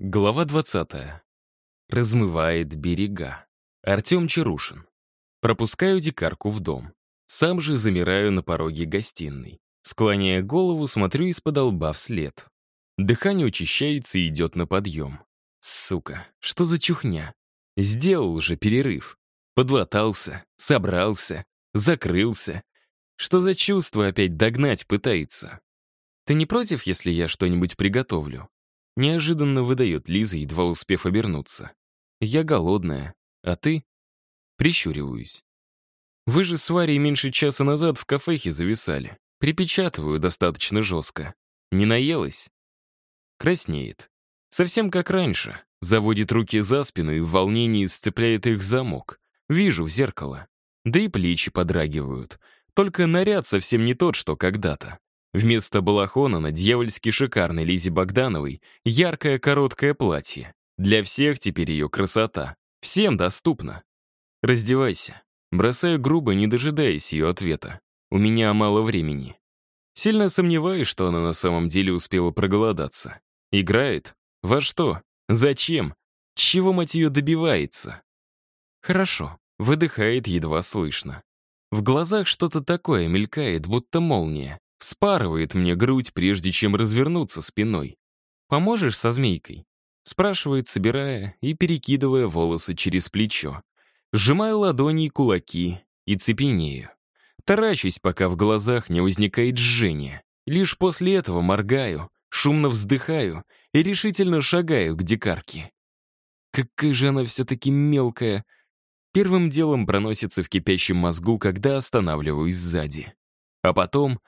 Глава 20. Размывает берега. Артем Чарушин. Пропускаю дикарку в дом. Сам же замираю на пороге гостиной. Склоняя голову, смотрю из-под лба вслед. Дыхание учащается и идет на подъем. Сука, что за чухня? Сделал уже перерыв. Подлатался, собрался, закрылся. Что за чувство опять догнать пытается? Ты не против, если я что-нибудь приготовлю? Неожиданно выдает Лиза, едва успев обернуться. «Я голодная. А ты?» Прищуриваюсь. «Вы же с Варей меньше часа назад в кафехе зависали. Припечатываю достаточно жестко. Не наелась?» Краснеет. Совсем как раньше. Заводит руки за спину и в волнении сцепляет их в замок. Вижу в зеркало. Да и плечи подрагивают. Только наряд совсем не тот, что когда-то. Вместо балахона на дьявольски шикарной Лизе Богдановой яркое короткое платье. Для всех теперь ее красота. Всем доступна. Раздевайся. Бросаю грубо, не дожидаясь ее ответа. У меня мало времени. Сильно сомневаюсь, что она на самом деле успела проголодаться. Играет? Во что? Зачем? Чего, мать ее, добивается? Хорошо. Выдыхает едва слышно. В глазах что-то такое мелькает, будто молния. Спарывает мне грудь, прежде чем развернуться спиной. «Поможешь со змейкой?» Спрашивает, собирая и перекидывая волосы через плечо. Сжимаю ладони и кулаки и цепенею. Таращусь, пока в глазах не возникает жжение. Лишь после этого моргаю, шумно вздыхаю и решительно шагаю к дикарке. Какая же она все-таки мелкая. Первым делом проносится в кипящем мозгу, когда останавливаюсь сзади. А потом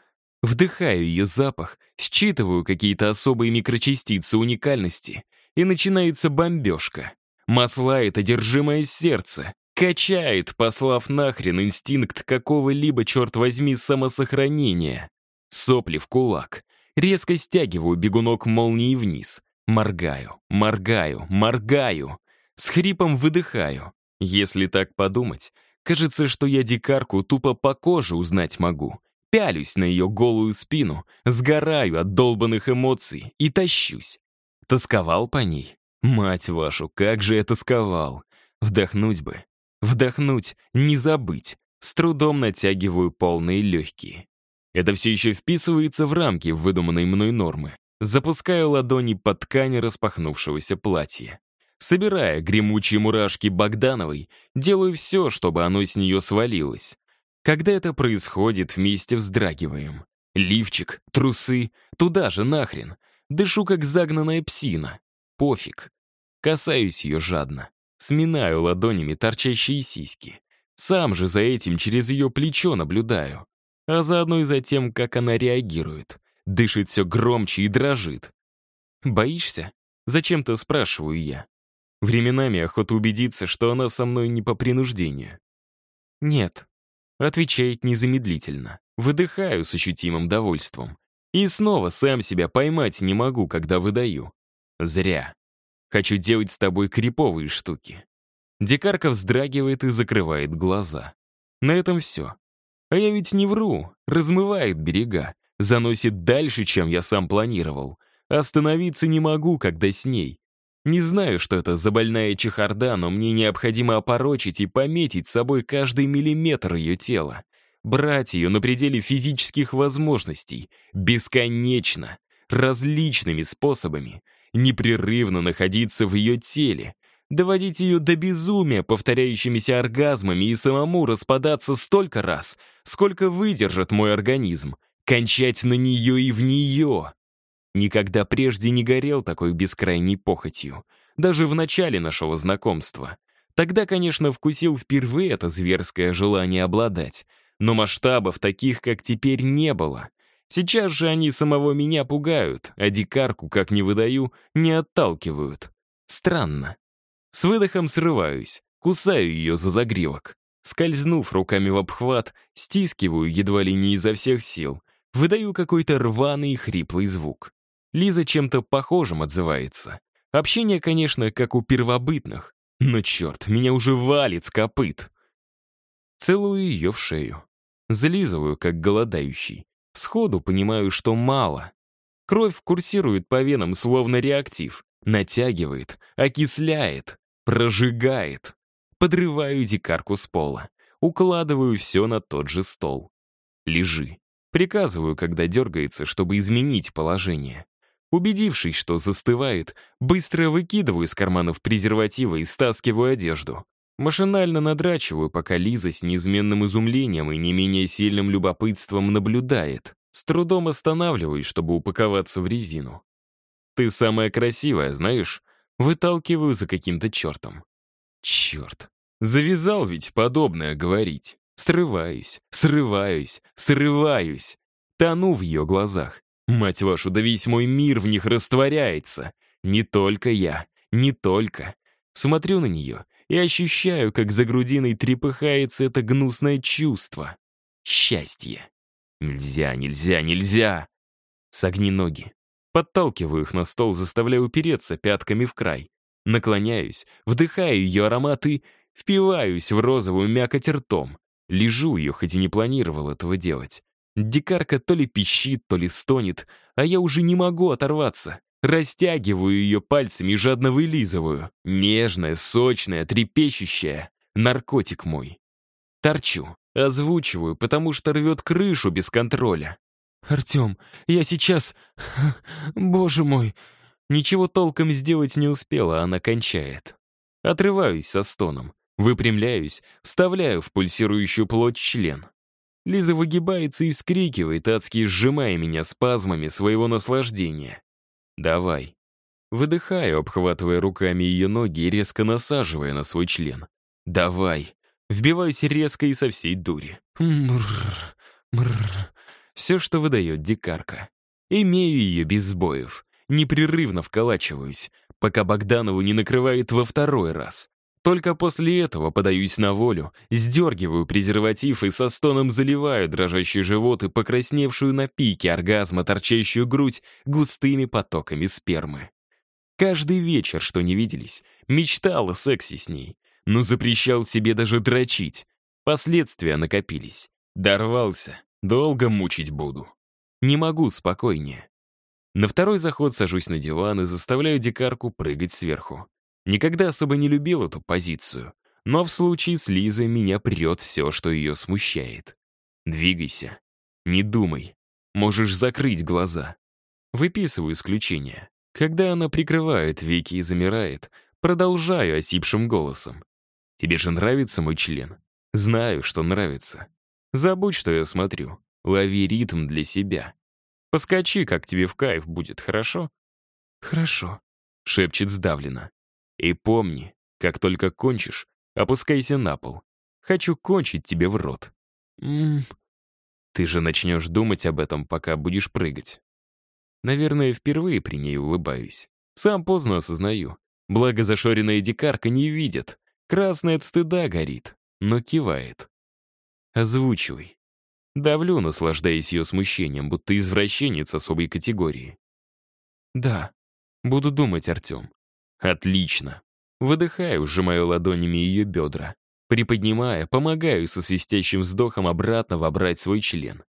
Вдыхаю ее запах, считываю какие-то особые микрочастицы уникальности, и начинается бомбежка. Маслает одержимое сердце, качает, послав нахрен инстинкт какого-либо, черт возьми, самосохранения. Сопли в кулак. Резко стягиваю бегунок молнии вниз. Моргаю, моргаю, моргаю. С хрипом выдыхаю. Если так подумать, кажется, что я дикарку тупо по коже узнать могу пялюсь на ее голую спину, сгораю от долбанных эмоций и тащусь. Тосковал по ней? Мать вашу, как же я тосковал! Вдохнуть бы. Вдохнуть, не забыть. С трудом натягиваю полные легкие. Это все еще вписывается в рамки выдуманной мной нормы. Запускаю ладони под ткань распахнувшегося платья. Собирая гремучие мурашки Богдановой, делаю все, чтобы оно с нее свалилось. Когда это происходит, вместе вздрагиваем. Лифчик, трусы, туда же нахрен. Дышу, как загнанная псина. Пофиг. Касаюсь ее жадно. Сминаю ладонями торчащие сиськи. Сам же за этим через ее плечо наблюдаю. А заодно и за тем, как она реагирует. Дышит все громче и дрожит. «Боишься?» Зачем-то спрашиваю я. Временами охота убедиться, что она со мной не по принуждению. «Нет», Отвечает незамедлительно. Выдыхаю с ощутимым довольством. И снова сам себя поймать не могу, когда выдаю. Зря. Хочу делать с тобой криповые штуки. Дикарка вздрагивает и закрывает глаза. На этом все. А я ведь не вру. Размывает берега. Заносит дальше, чем я сам планировал. Остановиться не могу, когда с ней. Не знаю, что это за больная чехарда, но мне необходимо опорочить и пометить собой каждый миллиметр ее тела. Брать ее на пределе физических возможностей, бесконечно, различными способами, непрерывно находиться в ее теле, доводить ее до безумия повторяющимися оргазмами и самому распадаться столько раз, сколько выдержит мой организм, кончать на нее и в нее, Никогда прежде не горел такой бескрайней похотью. Даже в начале нашего знакомства. Тогда, конечно, вкусил впервые это зверское желание обладать. Но масштабов таких, как теперь, не было. Сейчас же они самого меня пугают, а дикарку, как не выдаю, не отталкивают. Странно. С выдохом срываюсь, кусаю ее за загривок. Скользнув руками в обхват, стискиваю едва ли не изо всех сил, выдаю какой-то рваный хриплый звук. Лиза чем-то похожим отзывается. Общение, конечно, как у первобытных. Но черт, меня уже валит с копыт. Целую ее в шею. Зализываю, как голодающий. Сходу понимаю, что мало. Кровь курсирует по венам, словно реактив. натягивает, окисляет, прожигает. Подрываю дикарку с пола. Укладываю все на тот же стол. Лежи. Приказываю, когда дергается, чтобы изменить положение. Убедившись, что застывает, быстро выкидываю из карманов презерватива и стаскиваю одежду. Машинально надрачиваю, пока Лиза с неизменным изумлением и не менее сильным любопытством наблюдает. С трудом останавливаюсь, чтобы упаковаться в резину. «Ты самая красивая, знаешь?» Выталкиваю за каким-то чертом. Черт. Завязал ведь подобное говорить. Срываюсь, срываюсь, срываюсь. Тону в ее глазах. Мать вашу, да весь мой мир в них растворяется. Не только я, не только. Смотрю на нее и ощущаю, как за грудиной трепыхается это гнусное чувство. Счастье. Нельзя, нельзя, нельзя. Согни ноги. Подталкиваю их на стол, заставляю упереться пятками в край. Наклоняюсь, вдыхаю ее аромат и впиваюсь в розовую мякоть ртом. Лежу ее, хоть и не планировал этого делать. Дикарка то ли пищит, то ли стонет, а я уже не могу оторваться. Растягиваю ее пальцами и жадно вылизываю. Нежная, сочная, трепещущая. Наркотик мой. Торчу, озвучиваю, потому что рвет крышу без контроля. «Артем, я сейчас... Боже мой!» Ничего толком сделать не успела, она кончает. Отрываюсь со стоном, выпрямляюсь, вставляю в пульсирующую плоть член. Лиза выгибается и вскрикивает, адски сжимая меня спазмами своего наслаждения. «Давай». Выдыхаю, обхватывая руками ее ноги и резко насаживая на свой член. «Давай». Вбиваюсь резко и со всей дури. Мрррр, мрррр. Все, что выдает дикарка. Имею ее без сбоев. Непрерывно вколачиваюсь, пока Богданову не накрывает во второй раз. Только после этого подаюсь на волю, сдергиваю презерватив и со стоном заливаю дрожащий живот и покрасневшую на пике оргазма торчащую грудь густыми потоками спермы. Каждый вечер, что не виделись, мечтал о сексе с ней, но запрещал себе даже дрочить. Последствия накопились. Дорвался, долго мучить буду. Не могу спокойнее. На второй заход сажусь на диван и заставляю дикарку прыгать сверху. Никогда особо не любил эту позицию, но в случае с Лизой меня прет все, что ее смущает. Двигайся. Не думай. Можешь закрыть глаза. Выписываю исключение. Когда она прикрывает веки и замирает, продолжаю осипшим голосом. Тебе же нравится мой член? Знаю, что нравится. Забудь, что я смотрю. Лови ритм для себя. Поскочи, как тебе в кайф будет, хорошо? Хорошо, шепчет сдавленно. И помни, как только кончишь, опускайся на пол. Хочу кончить тебе в рот. М Ты же начнешь думать об этом, пока будешь прыгать. Наверное, впервые при ней улыбаюсь. Сам поздно осознаю. Благо зашоренная дикарка не видит. Красный от стыда горит, но кивает. Озвучивай. Давлю, наслаждаясь ее смущением, будто извращенец особой категории. Да, буду думать, Артем. Отлично. Выдыхаю, сжимаю ладонями ее бедра. Приподнимая, помогаю со свистящим вздохом обратно вобрать свой член.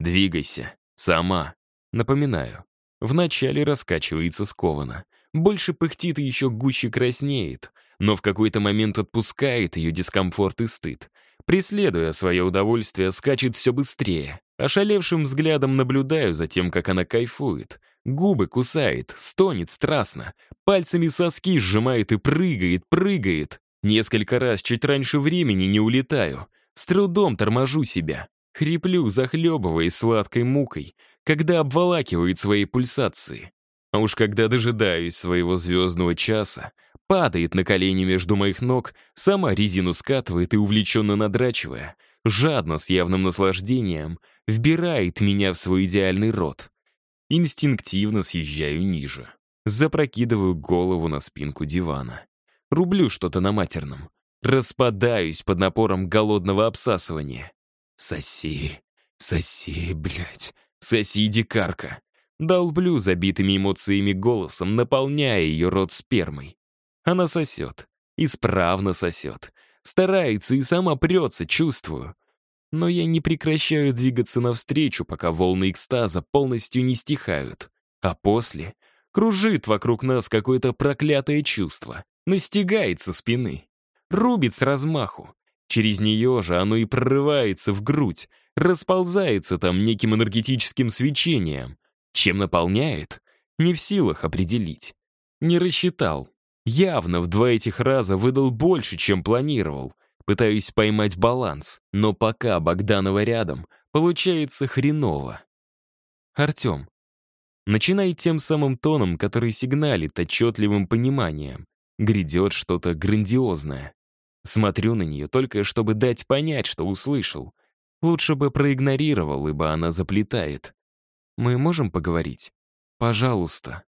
Двигайся. Сама. Напоминаю. Вначале раскачивается скованно. Больше пыхтит и еще гуще краснеет. Но в какой-то момент отпускает ее дискомфорт и стыд. Преследуя свое удовольствие, скачет все быстрее. Ошалевшим взглядом наблюдаю за тем, как она кайфует. Губы кусает, стонет страстно, пальцами соски сжимает и прыгает, прыгает. Несколько раз чуть раньше времени не улетаю. С трудом торможу себя. Хриплю, захлебываясь сладкой мукой, когда обволакивает свои пульсации. А уж когда дожидаюсь своего звездного часа, падает на колени между моих ног, сама резину скатывает и, увлеченно надрачивая, жадно, с явным наслаждением, вбирает меня в свой идеальный рот. Инстинктивно съезжаю ниже. Запрокидываю голову на спинку дивана. Рублю что-то на матерном. Распадаюсь под напором голодного обсасывания. Соси, соси, блядь, соси, дикарка. Долблю забитыми эмоциями голосом, наполняя ее рот спермой. Она сосет, исправно сосет, старается и сама прется, чувствую. Но я не прекращаю двигаться навстречу, пока волны экстаза полностью не стихают. А после Кружит вокруг нас какое-то проклятое чувство. Настигает со спины. Рубит с размаху. Через нее же оно и прорывается в грудь, расползается там неким энергетическим свечением. Чем наполняет? Не в силах определить. Не рассчитал. Явно в два этих раза выдал больше, чем планировал. Пытаюсь поймать баланс, но пока Богданова рядом, получается хреново. Артем. Начинает тем самым тоном, который сигналит отчетливым пониманием. Грядет что-то грандиозное. Смотрю на нее только, чтобы дать понять, что услышал. Лучше бы проигнорировал, ибо она заплетает. «Мы можем поговорить? Пожалуйста».